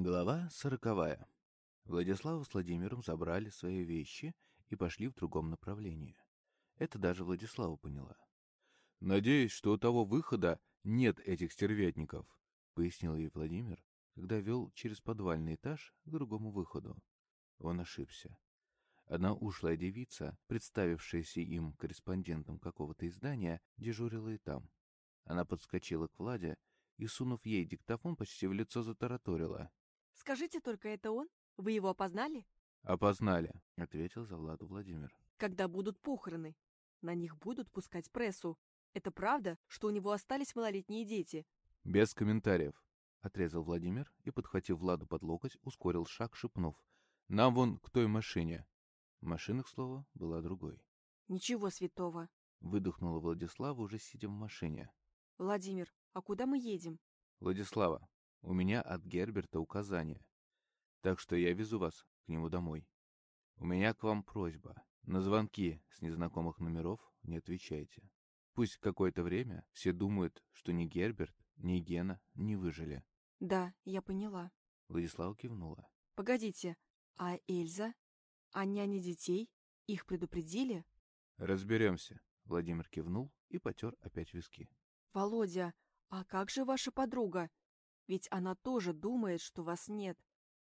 Глава сороковая. Владислава с Владимиром забрали свои вещи и пошли в другом направлении. Это даже Владислава поняла. «Надеюсь, что у того выхода нет этих стервятников», — пояснил ей Владимир, когда вел через подвальный этаж к другому выходу. Он ошибся. Одна ушлая девица, представившаяся им корреспондентом какого-то издания, дежурила и там. Она подскочила к Владе и, сунув ей диктофон, почти в лицо затараторила. Скажите только, это он? Вы его опознали? «Опознали», — ответил за Владу Владимир. Когда будут похороны? На них будут пускать прессу. Это правда, что у него остались малолетние дети? «Без комментариев», — отрезал Владимир и, подхватив Владу под локоть, ускорил шаг, шепнув. «Нам вон к той машине». Машина, к слову, была другой. Ничего святого. Выдохнула Владислава, уже сидя в машине. Владимир, а куда мы едем? «Владислава, у меня от Герберта указание. Так что я везу вас к нему домой. У меня к вам просьба. На звонки с незнакомых номеров не отвечайте. Пусть какое-то время все думают, что ни Герберт, ни Гена не выжили. Да, я поняла. Владислава кивнула. Погодите, а Эльза? А няни детей? Их предупредили? Разберемся. Владимир кивнул и потер опять виски. Володя, а как же ваша подруга? Ведь она тоже думает, что вас нет.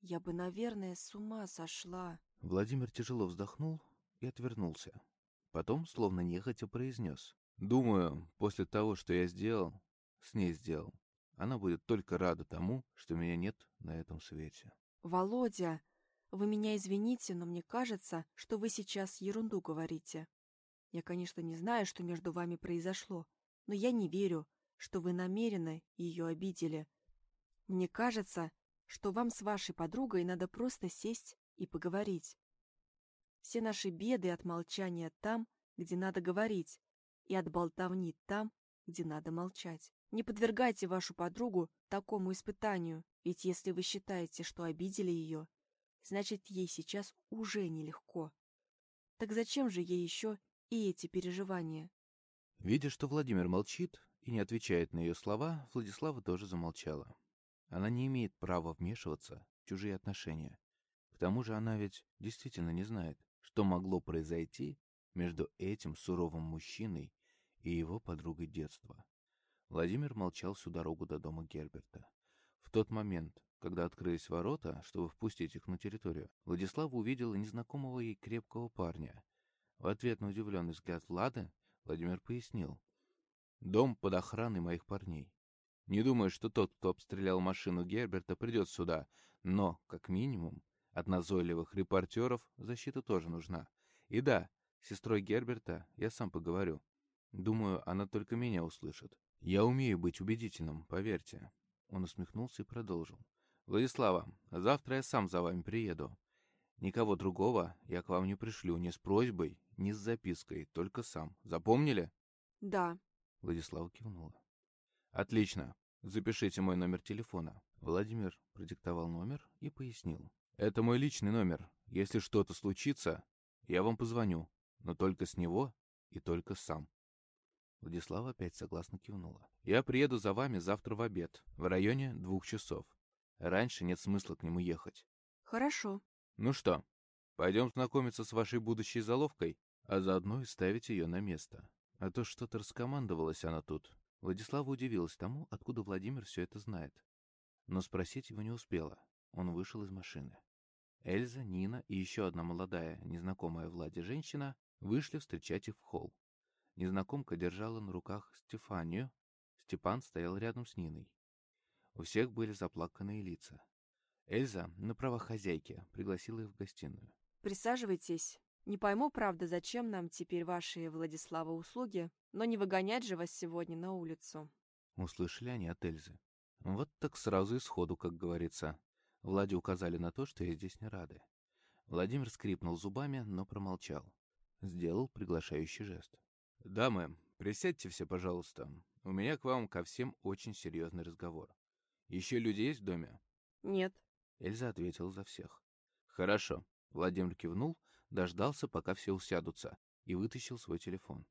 Я бы, наверное, с ума сошла. Владимир тяжело вздохнул и отвернулся. Потом, словно нехотя, произнес. «Думаю, после того, что я сделал, с ней сделал, она будет только рада тому, что меня нет на этом свете». Володя, вы меня извините, но мне кажется, что вы сейчас ерунду говорите. Я, конечно, не знаю, что между вами произошло, но я не верю, что вы намеренно ее обидели. Мне кажется, что вам с вашей подругой надо просто сесть и поговорить. Все наши беды от молчания там, где надо говорить, и от болтовни там, где надо молчать. Не подвергайте вашу подругу такому испытанию, ведь если вы считаете, что обидели ее, значит, ей сейчас уже нелегко. Так зачем же ей еще и эти переживания? Видя, что Владимир молчит и не отвечает на ее слова, Владислава тоже замолчала. Она не имеет права вмешиваться в чужие отношения. К тому же она ведь действительно не знает, что могло произойти между этим суровым мужчиной и его подругой детства. Владимир молчал всю дорогу до дома Герберта. В тот момент, когда открылись ворота, чтобы впустить их на территорию, Владислава увидела незнакомого ей крепкого парня. В ответ на удивленный взгляд Влады Владимир пояснил. «Дом под охраной моих парней. Не думаю, что тот, кто обстрелял машину Герберта, придет сюда, но, как минимум, от назойливых репортеров защита тоже нужна. И да, с сестрой Герберта я сам поговорю. Думаю, она только меня услышит. Я умею быть убедительным, поверьте. Он усмехнулся и продолжил. Владислава, завтра я сам за вами приеду. Никого другого я к вам не пришлю ни с просьбой, ни с запиской, только сам. Запомнили? Да. Владислава кивнула. «Отлично. Запишите мой номер телефона». Владимир продиктовал номер и пояснил. «Это мой личный номер. Если что-то случится, я вам позвоню, но только с него и только сам». Владислава опять согласно кивнула. «Я приеду за вами завтра в обед, в районе двух часов. Раньше нет смысла к нему ехать». «Хорошо». «Ну что, пойдем знакомиться с вашей будущей заловкой, а заодно и ставить ее на место. А то что-то раскомандовалась она тут, Владислава удивилась тому, откуда Владимир все это знает. Но спросить его не успела. Он вышел из машины. Эльза, Нина и еще одна молодая, незнакомая Владе женщина вышли встречать их в холл. Незнакомка держала на руках Стефанию, Степан стоял рядом с Ниной. У всех были заплаканные лица. Эльза, на правах хозяйки, пригласила их в гостиную. «Присаживайтесь. Не пойму, правда, зачем нам теперь ваши, Владислава, услуги, но не выгонять же вас сегодня на улицу. Услышали они от Эльзы. Вот так сразу и сходу, как говорится. Владе указали на то, что я здесь не рады. Владимир скрипнул зубами, но промолчал. Сделал приглашающий жест. «Дамы, присядьте все, пожалуйста. У меня к вам ко всем очень серьезный разговор. Еще люди есть в доме?» «Нет». Эльза ответила за всех. «Хорошо». Владимир кивнул, дождался, пока все усядутся, и вытащил свой телефон.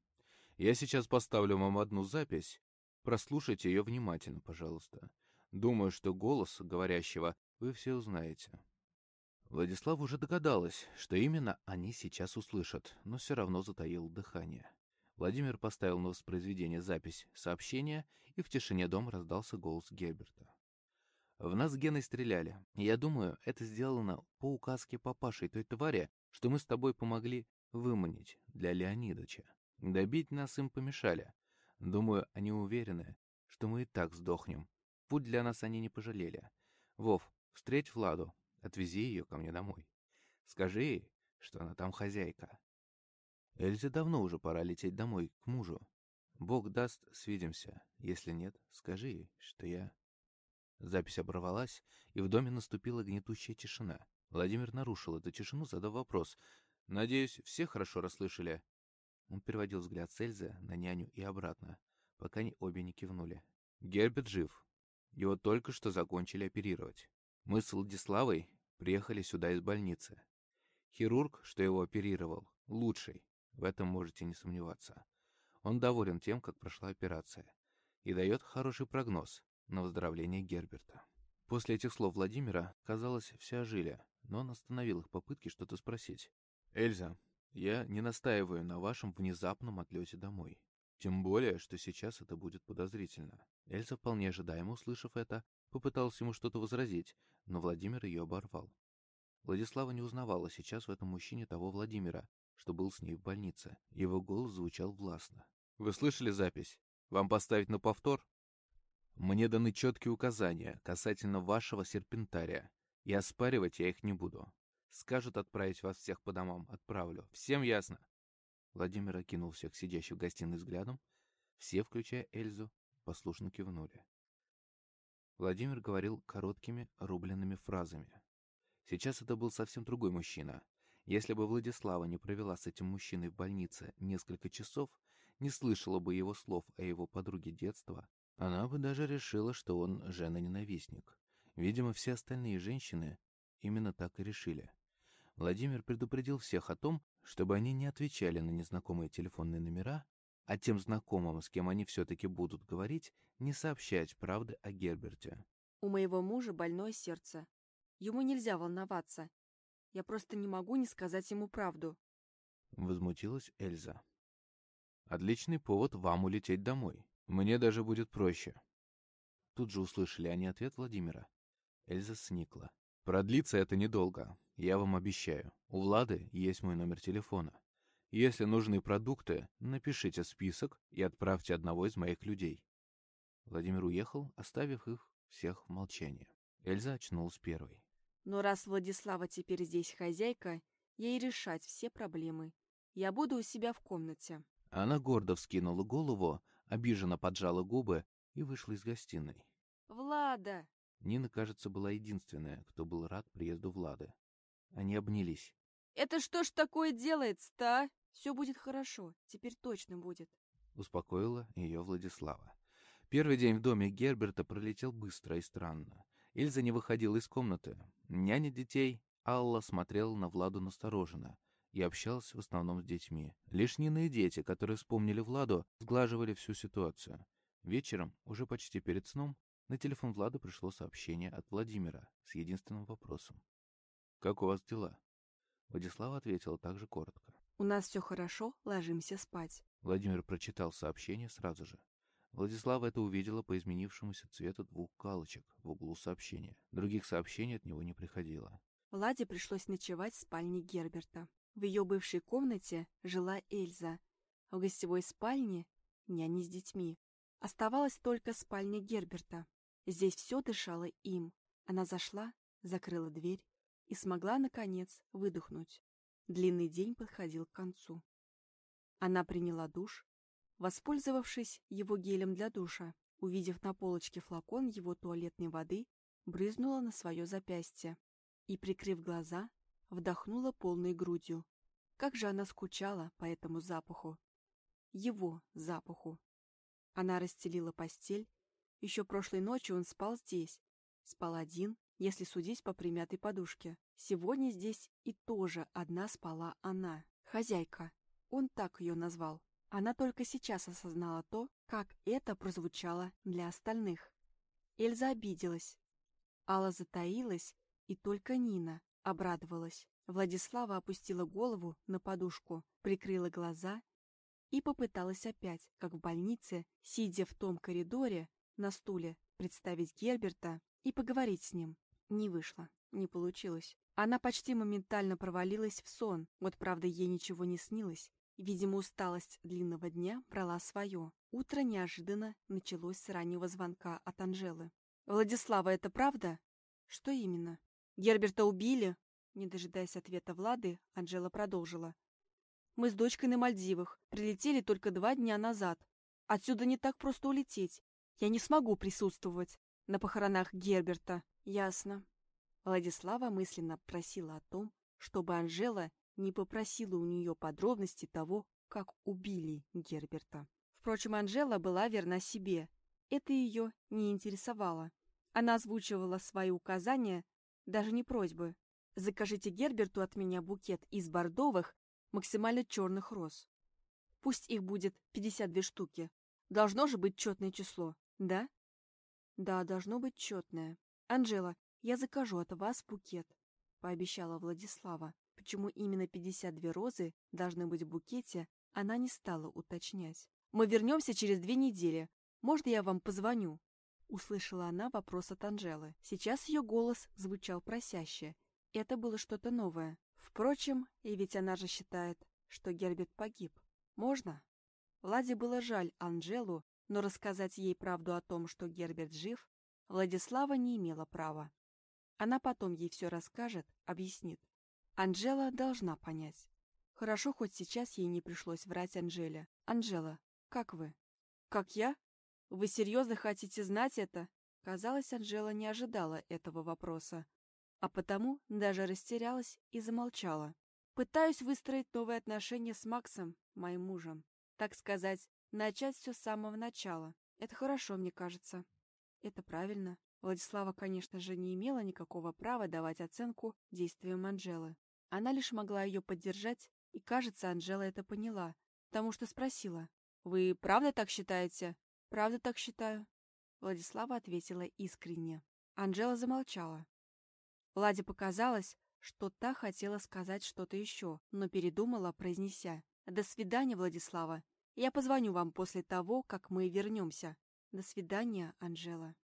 «Я сейчас поставлю вам одну запись. Прослушайте ее внимательно, пожалуйста. Думаю, что голос говорящего вы все узнаете. Владислав уже догадалась, что именно они сейчас услышат, но все равно затаил дыхание. Владимир поставил на воспроизведение запись сообщения, и в тишине дома раздался голос Герберта. «В нас с Геной стреляли. Я думаю, это сделано по указке папашей той твари, что мы с тобой помогли выманить для Леонидовича. Добить нас им помешали. Думаю, они уверены, что мы и так сдохнем. Путь для нас они не пожалели. Вов, встреть Владу, отвези ее ко мне домой. Скажи ей, что она там хозяйка. Эльзе давно уже пора лететь домой, к мужу. Бог даст, свидимся. Если нет, скажи ей, что я... Запись оборвалась, и в доме наступила гнетущая тишина. Владимир нарушил эту тишину, задав вопрос. «Надеюсь, все хорошо расслышали?» Он переводил взгляд с Эльзы на няню и обратно, пока они обе не кивнули. «Герберт жив. Его только что закончили оперировать. Мы с Владиславой приехали сюда из больницы. Хирург, что его оперировал, лучший. В этом можете не сомневаться. Он доволен тем, как прошла операция, и дает хороший прогноз на выздоровление Герберта. После этих слов Владимира, казалось, все ожили, но он остановил их попытки что-то спросить. «Эльза, я не настаиваю на вашем внезапном отлете домой. Тем более, что сейчас это будет подозрительно». Эльза, вполне ожидаемо услышав это, попыталась ему что-то возразить, но Владимир ее оборвал. Владислава не узнавала сейчас в этом мужчине того Владимира, что был с ней в больнице. Его голос звучал властно. «Вы слышали запись? Вам поставить на повтор?» «Мне даны четкие указания касательно вашего серпентария, и оспаривать я их не буду. Скажут отправить вас всех по домам, отправлю. Всем ясно?» Владимир окинул всех сидящих в гостиной взглядом. Все, включая Эльзу, послушно кивнули. Владимир говорил короткими, рубленными фразами. Сейчас это был совсем другой мужчина. Если бы Владислава не провела с этим мужчиной в больнице несколько часов, не слышала бы его слов о его подруге детства, она бы даже решила, что он жена-ненавистник. Видимо, все остальные женщины именно так и решили. Владимир предупредил всех о том, чтобы они не отвечали на незнакомые телефонные номера, а тем знакомым, с кем они все-таки будут говорить, не сообщать правды о Герберте. «У моего мужа больное сердце. Ему нельзя волноваться. Я просто не могу не сказать ему правду». Возмутилась Эльза. «Отличный повод вам улететь домой. Мне даже будет проще». Тут же услышали они ответ Владимира. Эльза сникла. «Продлится это недолго, я вам обещаю. У Влады есть мой номер телефона. Если нужны продукты, напишите список и отправьте одного из моих людей. Владимир уехал, оставив их всех в молчании. Эльза очнулась первой. Но раз Владислава теперь здесь хозяйка, ей решать все проблемы. Я буду у себя в комнате. Она гордо вскинула голову, обиженно поджала губы и вышла из гостиной. «Влада!» Нина, кажется, была единственная, кто был рад приезду Влады. Они обнялись. «Это что ж такое делается-то, а? Все будет хорошо, теперь точно будет», — успокоила ее Владислава. Первый день в доме Герберта пролетел быстро и странно. Ильза не выходила из комнаты. Няня детей, Алла, смотрела на Владу настороженно и общалась в основном с детьми. Лишь Нина и дети, которые вспомнили Владу, сглаживали всю ситуацию. Вечером, уже почти перед сном, на телефон Влады пришло сообщение от Владимира с единственным вопросом. «Как у вас дела?» Владислава ответила также коротко. «У нас все хорошо, ложимся спать». Владимир прочитал сообщение сразу же. Владислава это увидела по изменившемуся цвету двух галочек в углу сообщения. Других сообщений от него не приходило. Владе пришлось ночевать в спальне Герберта. В ее бывшей комнате жила Эльза, а в гостевой спальне — няни с детьми. Оставалась только спальня Герберта. Здесь все дышало им. Она зашла, закрыла дверь и смогла, наконец, выдохнуть. Длинный день подходил к концу. Она приняла душ, воспользовавшись его гелем для душа, увидев на полочке флакон его туалетной воды, брызнула на свое запястье и, прикрыв глаза, вдохнула полной грудью. Как же она скучала по этому запаху. Его запаху. Она расстелила постель. Еще прошлой ночью он спал здесь. Спал один, если судить по примятой подушке. Сегодня здесь и тоже одна спала она, хозяйка. Он так ее назвал. Она только сейчас осознала то, как это прозвучало для остальных. Эльза обиделась. Алла затаилась, и только Нина обрадовалась. Владислава опустила голову на подушку, прикрыла глаза и попыталась опять, как в больнице, сидя в том коридоре, на стуле, представить Герберта и поговорить с ним. Не вышло, не получилось. Она почти моментально провалилась в сон, вот правда ей ничего не снилось. Видимо, усталость длинного дня брала свое. Утро неожиданно началось с раннего звонка от Анжелы. «Владислава, это правда?» «Что именно?» «Герберта убили?» Не дожидаясь ответа Влады, Анжела продолжила. «Мы с дочкой на Мальдивах. Прилетели только два дня назад. Отсюда не так просто улететь. Я не смогу присутствовать на похоронах Герберта». «Ясно». Владислава мысленно просила о том, чтобы Анжела не попросила у нее подробности того, как убили Герберта. Впрочем, Анжела была верна себе. Это ее не интересовало. Она озвучивала свои указания, даже не просьбы. Закажите Герберту от меня букет из бордовых, максимально черных роз. Пусть их будет 52 штуки. Должно же быть четное число, да? Да, должно быть четное. Анжела, я закажу от вас букет, пообещала Владислава. Почему именно 52 розы должны быть в букете, она не стала уточнять. «Мы вернемся через две недели. Можно я вам позвоню?» Услышала она вопрос от Анжелы. Сейчас ее голос звучал просяще. Это было что-то новое. Впрочем, и ведь она же считает, что Герберт погиб. Можно? Владе было жаль Анжелу, но рассказать ей правду о том, что Герберт жив, Владислава не имела права. Она потом ей все расскажет, объяснит. Анжела должна понять. Хорошо, хоть сейчас ей не пришлось врать Анжеле. «Анжела, как вы?» «Как я? Вы серьезно хотите знать это?» Казалось, Анжела не ожидала этого вопроса, а потому даже растерялась и замолчала. «Пытаюсь выстроить новые отношения с Максом, моим мужем. Так сказать, начать все с самого начала. Это хорошо, мне кажется. Это правильно. Владислава, конечно же, не имела никакого права давать оценку действиям Анжелы. Она лишь могла ее поддержать, и, кажется, Анжела это поняла, потому что спросила. «Вы правда так считаете?» «Правда так считаю», — Владислава ответила искренне. Анжела замолчала. Владе показалось, что та хотела сказать что-то еще, но передумала, произнеся. «До свидания, Владислава. Я позвоню вам после того, как мы вернемся. До свидания, Анжела».